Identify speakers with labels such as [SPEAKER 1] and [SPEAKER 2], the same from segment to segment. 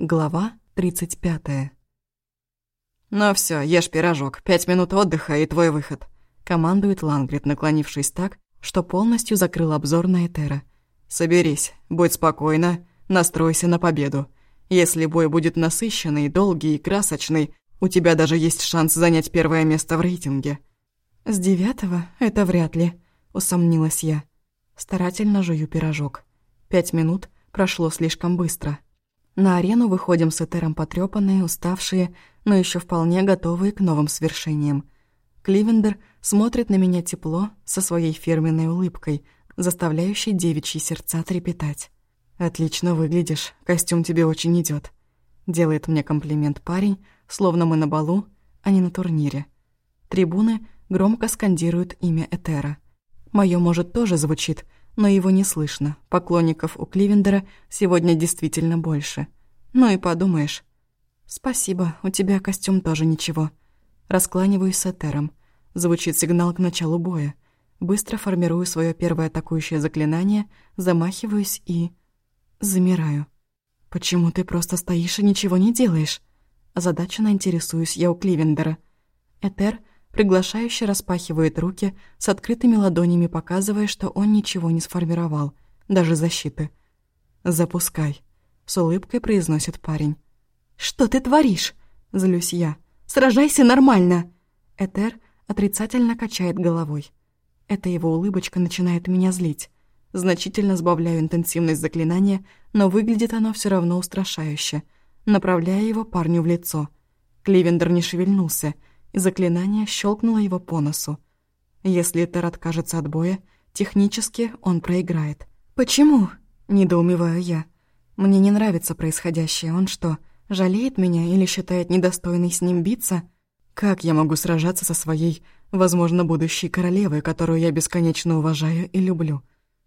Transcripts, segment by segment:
[SPEAKER 1] Глава 35.
[SPEAKER 2] «Ну все, ешь пирожок. Пять минут отдыха и твой выход», — командует Лангрид, наклонившись так, что полностью закрыл обзор на Этера. «Соберись, будь спокойна, настройся на победу. Если бой будет насыщенный, долгий и красочный, у тебя даже есть шанс занять первое место в рейтинге».
[SPEAKER 1] «С девятого это вряд ли», — усомнилась я. Старательно жую пирожок. Пять минут прошло слишком быстро. На арену выходим с Этером потрёпанные, уставшие, но еще вполне готовые к новым свершениям. Кливендер смотрит на меня тепло, со своей фирменной улыбкой, заставляющей девичьи сердца трепетать. «Отлично выглядишь, костюм тебе очень идет. Делает мне комплимент парень, словно мы на балу, а не на турнире. Трибуны громко скандируют имя Этера. Моё, может, тоже звучит — но его не слышно. Поклонников у Кливендера сегодня действительно больше. Ну и подумаешь. «Спасибо, у тебя костюм тоже ничего». Раскланиваюсь с Этером. Звучит сигнал к началу боя. Быстро формирую свое первое атакующее заклинание, замахиваюсь и... Замираю. «Почему ты просто стоишь и ничего не делаешь?» Озадаченно интересуюсь я у Кливендера. Этер приглашающе распахивает руки с открытыми ладонями, показывая, что он ничего не сформировал, даже защиты. «Запускай», — с улыбкой произносит парень. «Что ты творишь?» — злюсь я. «Сражайся нормально!» Этер отрицательно качает головой. Эта его улыбочка начинает меня злить. Значительно сбавляю интенсивность заклинания, но выглядит оно все равно устрашающе. Направляя его парню в лицо. Кливендер не шевельнулся — и заклинание щелкнуло его по носу. Если Тер откажется от боя, технически он проиграет. «Почему?» – недоумеваю я. «Мне не нравится происходящее. Он что, жалеет меня или считает недостойной с ним биться? Как я могу сражаться со своей, возможно, будущей королевой, которую я бесконечно уважаю и люблю?»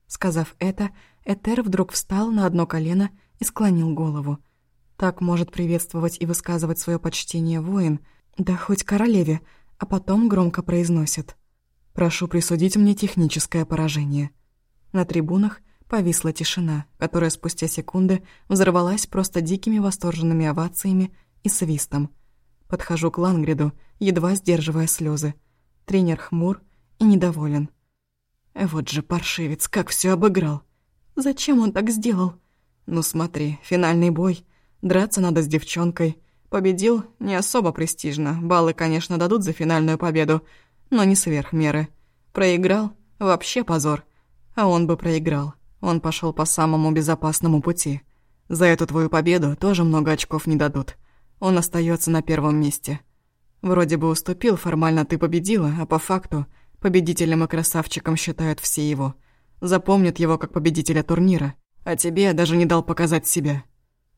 [SPEAKER 1] Сказав это, Этер вдруг встал на одно колено и склонил голову. Так может приветствовать и высказывать свое почтение воин – да хоть королеве, а потом громко произносит. «Прошу присудить мне техническое поражение». На трибунах повисла тишина, которая спустя секунды взорвалась просто дикими восторженными овациями и свистом. Подхожу к Лангриду, едва сдерживая слезы. Тренер хмур и недоволен. Вот же паршивец, как все обыграл. Зачем он так сделал? Ну смотри, финальный бой. Драться надо с девчонкой — Победил не особо престижно. Баллы, конечно, дадут за финальную победу, но не сверх меры. Проиграл — вообще позор. А он бы проиграл. Он пошел по самому безопасному пути. За эту твою победу тоже много очков не дадут. Он остается на первом месте. Вроде бы уступил, формально ты победила, а по факту победителем и красавчиком считают все его. Запомнят его как победителя турнира, а тебе даже не дал показать себя.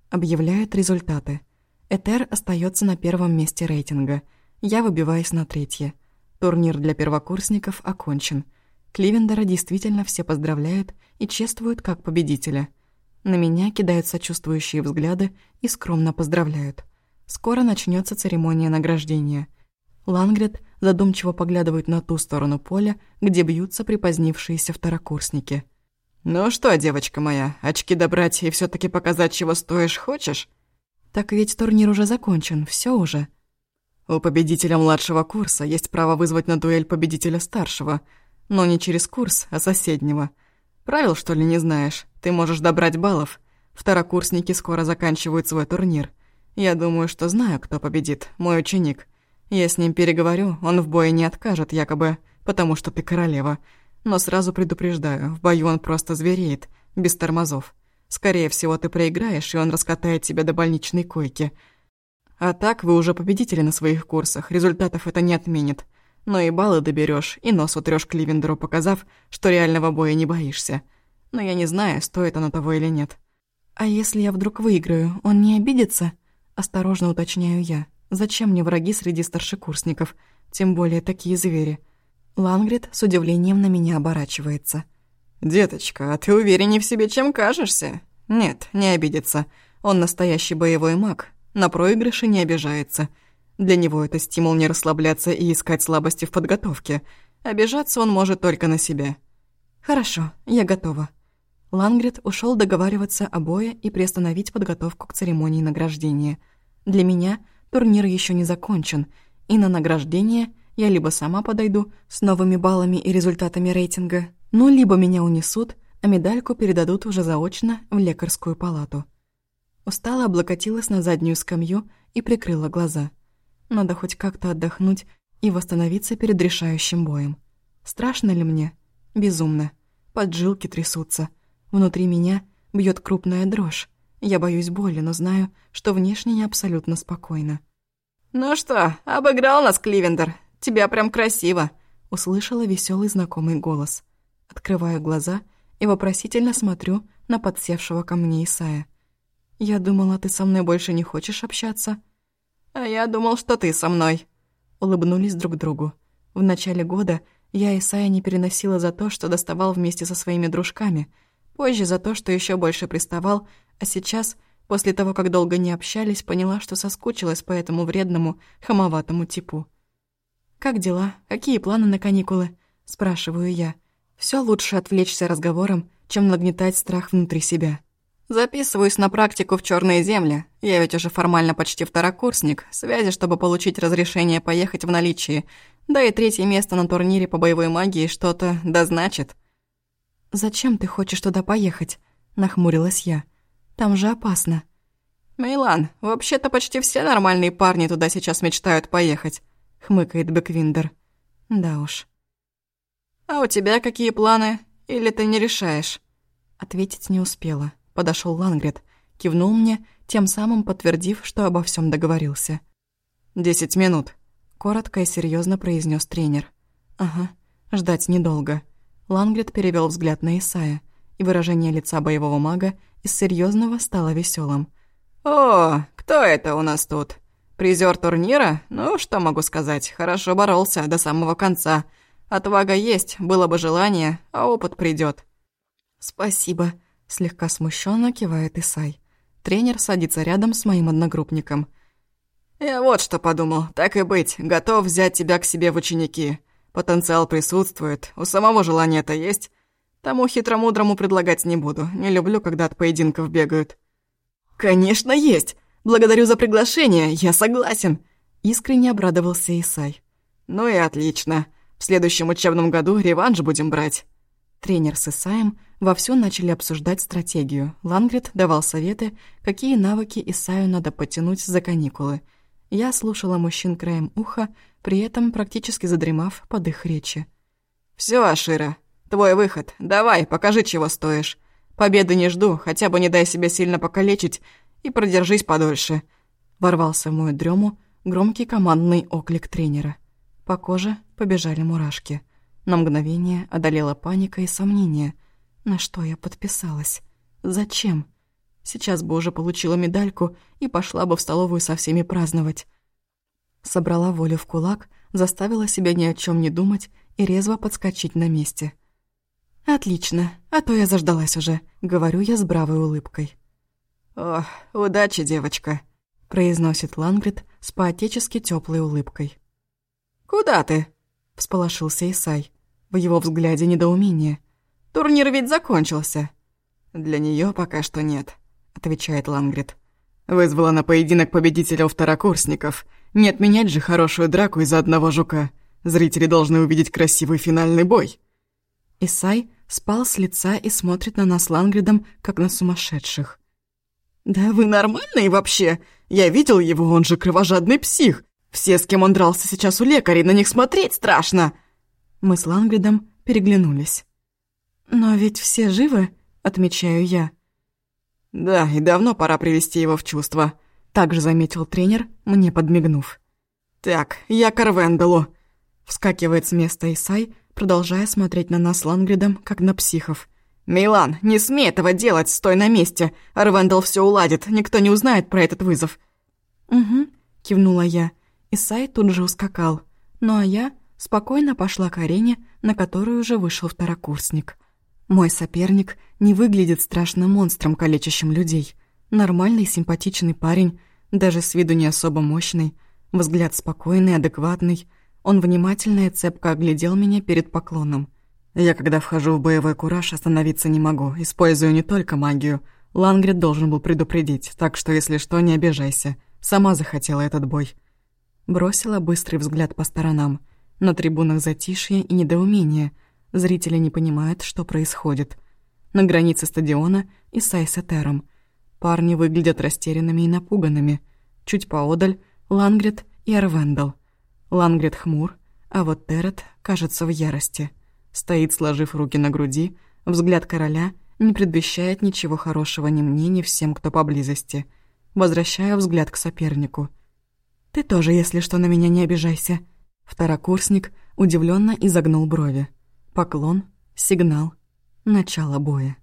[SPEAKER 1] Объявляют результаты – Этер остается на первом месте рейтинга. Я выбиваюсь на третье. Турнир для первокурсников окончен. Кливендера действительно все поздравляют и чествуют как победителя. На меня кидают сочувствующие взгляды и скромно поздравляют. Скоро начнется церемония награждения. Лангрид задумчиво поглядывает на ту сторону поля, где бьются припозднившиеся второкурсники.
[SPEAKER 2] «Ну что, девочка моя, очки добрать и все таки показать, чего стоишь, хочешь?»
[SPEAKER 1] Так ведь турнир уже закончен, все уже.
[SPEAKER 2] У победителя младшего курса есть право вызвать на дуэль победителя старшего, но не через курс, а соседнего. Правил, что ли, не знаешь? Ты можешь добрать баллов. Второкурсники скоро заканчивают свой турнир. Я думаю, что знаю, кто победит, мой ученик. Я с ним переговорю, он в бое не откажет, якобы, потому что ты королева. Но сразу предупреждаю, в бою он просто звереет, без тормозов. Скорее всего, ты проиграешь, и он раскатает тебя до больничной койки. А так вы уже победители на своих курсах, результатов это не отменит. Но и баллы доберешь, и нос утрёшь Кливендеру, показав, что реального боя не боишься. Но я не знаю, стоит оно того или нет.
[SPEAKER 1] «А если я вдруг выиграю, он не обидится?» Осторожно уточняю я. «Зачем мне враги среди старшекурсников? Тем более такие звери». Лангрид с удивлением на меня оборачивается.
[SPEAKER 2] «Деточка, а ты увереннее в себе, чем кажешься?» «Нет, не обидится. Он настоящий боевой маг. На проигрыши не обижается. Для него это стимул не расслабляться и искать слабости в подготовке. Обижаться он может только на себя».
[SPEAKER 1] «Хорошо, я готова». Лангрид ушел договариваться о бое и приостановить подготовку к церемонии награждения. Для меня турнир еще не закончен, и на награждение я либо сама подойду с новыми баллами и результатами рейтинга, ну, либо меня унесут, а медальку передадут уже заочно в лекарскую палату. Устала облокотилась на заднюю скамью и прикрыла глаза. Надо хоть как-то отдохнуть и восстановиться перед решающим боем. Страшно ли мне? Безумно. Поджилки трясутся. Внутри меня бьет крупная дрожь. Я боюсь боли, но знаю, что внешне я абсолютно спокойна.
[SPEAKER 2] «Ну что, обыграл нас Кливендер. Тебя прям красиво!»
[SPEAKER 1] Услышала веселый знакомый голос. Открываю глаза и вопросительно смотрю на подсевшего ко мне Исая. «Я думала, ты со мной больше не хочешь общаться?»
[SPEAKER 2] «А я думал, что ты со мной».
[SPEAKER 1] Улыбнулись друг другу. В начале года я Исая не переносила за то, что доставал вместе со своими дружками. Позже за то, что еще больше приставал, а сейчас, после того, как долго не общались, поняла, что соскучилась по этому вредному, хамоватому типу. «Как дела? Какие планы на каникулы?» – спрашиваю я. Все лучше отвлечься разговором, чем нагнетать страх внутри себя.
[SPEAKER 2] Записываюсь на практику в черные земли. Я ведь уже формально почти второкурсник. Связи, чтобы получить разрешение поехать в наличии. Да и третье место на турнире по боевой магии что-то да значит.
[SPEAKER 1] «Зачем ты хочешь туда поехать?» – нахмурилась я. «Там же опасно».
[SPEAKER 2] «Мейлан, вообще-то почти все нормальные парни туда сейчас мечтают поехать», – хмыкает Беквиндер.
[SPEAKER 1] «Да уж».
[SPEAKER 2] «А у тебя какие планы? Или ты не решаешь?»
[SPEAKER 1] Ответить не успела подошел Лангрет, кивнул мне, тем самым подтвердив, что обо всем договорился.
[SPEAKER 2] «Десять минут», —
[SPEAKER 1] коротко и серьезно произнес тренер. «Ага, ждать недолго». Лангрет перевел взгляд на Исая, и выражение лица боевого мага из серьезного стало веселым.
[SPEAKER 2] «О, кто это у нас тут? Призер турнира? Ну, что могу сказать, хорошо боролся до самого конца. Отвага есть, было бы желание, а опыт придет.
[SPEAKER 1] «Спасибо», Слегка смущенно кивает Исай. Тренер садится рядом с моим одногруппником.
[SPEAKER 2] «Я вот что подумал. Так и быть, готов взять тебя к себе в ученики. Потенциал присутствует, у самого желания-то есть. Тому хитромудрому предлагать не буду. Не люблю, когда от поединков бегают». «Конечно, есть! Благодарю за приглашение, я согласен!»
[SPEAKER 1] Искренне обрадовался Исай.
[SPEAKER 2] «Ну и отлично. В следующем учебном году реванш будем брать».
[SPEAKER 1] Тренер с Исаем вовсю начали обсуждать стратегию. Лангрид давал советы, какие навыки Исаю надо потянуть за каникулы. Я слушала мужчин краем уха, при этом практически задремав под их речи.
[SPEAKER 2] «Всё, Ашира, твой выход. Давай, покажи, чего стоишь. Победы не жду, хотя бы не дай себя сильно покалечить и продержись подольше».
[SPEAKER 1] Ворвался в мою дрему громкий командный оклик тренера. По коже побежали мурашки – на мгновение одолела паника и сомнение. На что я подписалась? Зачем? Сейчас бы уже получила медальку и пошла бы в столовую со всеми праздновать. Собрала волю в кулак, заставила себя ни о чем не думать и резво подскочить на месте. «Отлично, а то я заждалась уже», — говорю я с бравой улыбкой.
[SPEAKER 2] «О, удачи, девочка», —
[SPEAKER 1] произносит Лангрид с поотечески теплой улыбкой.
[SPEAKER 2] «Куда ты?»
[SPEAKER 1] — всполошился Исай. В его взгляде недоумение.
[SPEAKER 2] «Турнир ведь закончился». «Для нее пока что нет», — отвечает Лангрид. «Вызвала на поединок победителя у второкурсников. Не отменять же хорошую драку из-за одного жука. Зрители должны увидеть красивый финальный бой».
[SPEAKER 1] Исай спал с лица и смотрит на нас Лангридом, как на сумасшедших.
[SPEAKER 2] «Да вы нормальные вообще? Я видел его, он же кровожадный псих. Все, с кем он дрался сейчас у лекарей, на них смотреть страшно!»
[SPEAKER 1] Мы с Лангридом переглянулись. «Но ведь все живы?» — отмечаю я.
[SPEAKER 2] «Да, и давно пора привести его в чувство», — также заметил тренер, мне подмигнув. «Так, я к Арвенделу», — вскакивает с места Исай, продолжая смотреть на нас Лангридом, как на психов. «Милан, не смей этого делать, стой на месте. Арвендел все уладит, никто не узнает про этот вызов».
[SPEAKER 1] «Угу», — кивнула я. Исай тут же ускакал. Ну а я спокойно пошла к арене, на которую уже вышел второкурсник. Мой соперник не выглядит страшным монстром, калечащим людей. Нормальный, симпатичный парень, даже с виду не особо мощный, взгляд спокойный, адекватный. Он внимательно и цепко оглядел меня перед поклоном.
[SPEAKER 2] Я, когда вхожу в боевой кураж, остановиться не могу. Использую не только магию. Лангрид должен был предупредить, так что, если что, не обижайся. Сама захотела этот бой.
[SPEAKER 1] Бросила быстрый взгляд по сторонам. На трибунах затишье и недоумение. Зрители не понимают, что происходит. На границе стадиона и Сайсетером. Парни выглядят растерянными и напуганными. Чуть поодаль — Лангрид и Арвендел. Лангрид хмур, а вот Терет кажется в ярости — Стоит, сложив руки на груди, взгляд короля не предвещает ничего хорошего ни мне, ни всем, кто поблизости. Возвращаю взгляд к сопернику. «Ты тоже, если что, на меня не обижайся». Второкурсник удивленно изогнул брови. Поклон, сигнал, начало боя.